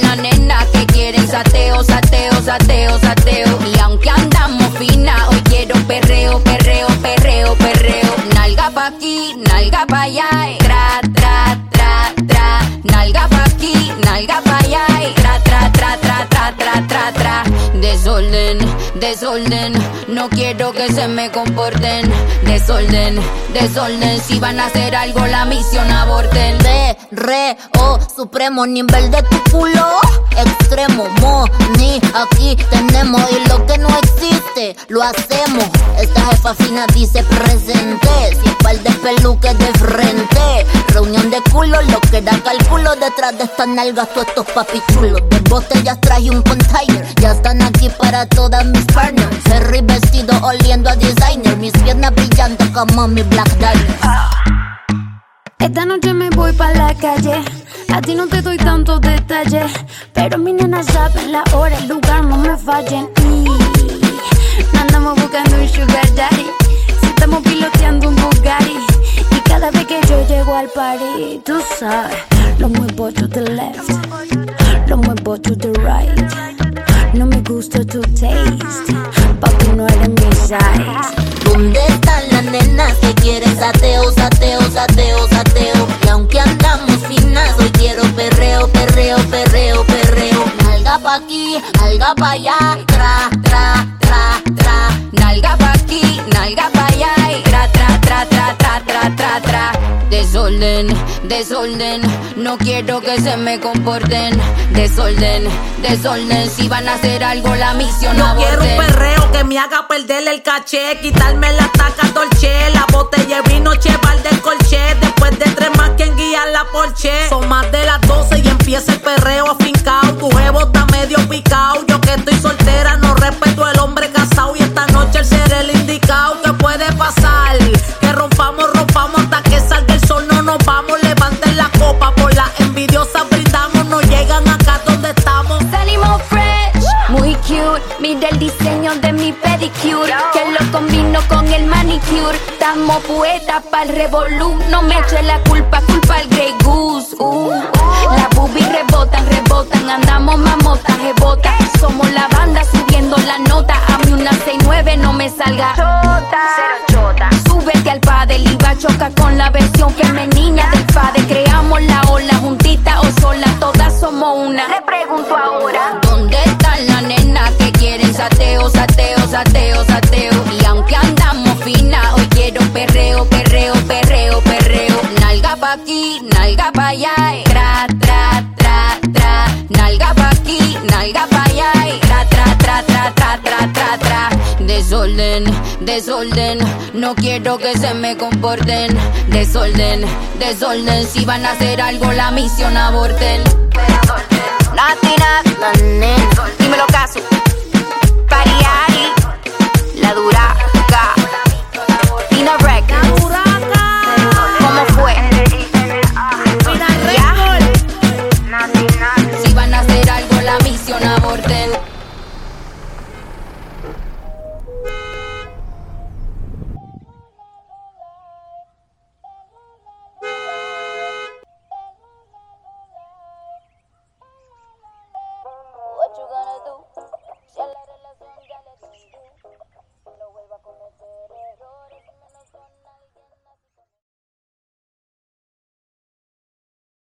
las nenas que quieren sateo, sateo, sateo, sateo. Y aunque ande desorden. No quiero que se me comporten. Desorden, desorden. Si van a hacer algo, la misión aborten. Re, re, oh, supremo nivel de tu culo. Extremo, mo, ni aquí tenemos. Y lo que no existe, lo hacemos. Esta jefa fina dice presente. Sin par de peluques de frente. Reunión de culo, lo que da cálculo. Detrás de estas nalgas, todos estos papichulos. De botellas traje un container. Ya están aquí para todas mis vestido oliendo a designer. Mis piernas brillando como mi black diamond. Esta noche me voy pa' la calle. A ti no te doy tantos detalles. Pero mi nena saben la hora, el lugar, no me fallen. Y andamos buscando un sugar daddy. Si estamos piloteando un Bugatti. Y cada vez que yo llego al party, tú sabes, lo muevo to the left. Lo muevo to the right. Gusta tu taste. Papi, no eres mi size. ¿Dónde están las nenas que quieren sateo, sateo, sateo, sateo? Y aunque andamos finas, hoy quiero perreo, perreo, perreo, perreo. Nalga pa' aquí, nalga pa' allá, tra, tra, tra, tra. Nalga pa' Desorden, desorden. No quiero que se me comporten. Desorden, desorden. Si van a hacer algo, la misión Yo quiero un perreo que me haga perder el caché, quitarme la taca dolce, la botella Mira el diseño de mi pedicure, que lo combino con el manicure. Estamos poetas para el revolú. No me eche la culpa, culpa al Grey Goose. Uh. Las boobies rebotan, rebotan. Andamos mamotas, rebotas. Somos la banda subiendo la nota. A mí una 69 no me salga. Chota. Súbete al padel y va a chocar con la versión femenina del padre. Creamos la ola juntita o sola, todas somos una. Le pregunto ahora. Pa' aquí, nalga pa' allá. eh. Tra, tra, tra, tra. Nalga pa' aquí, nalga pa' allá. eh. Tra, tra, tra, tra, tra, tra, tra, tra. Desorden, desorden. No quiero que se me comporten. Desorden, desorden. Si van a hacer algo, la misión aborten. Nena. Dímelo caso.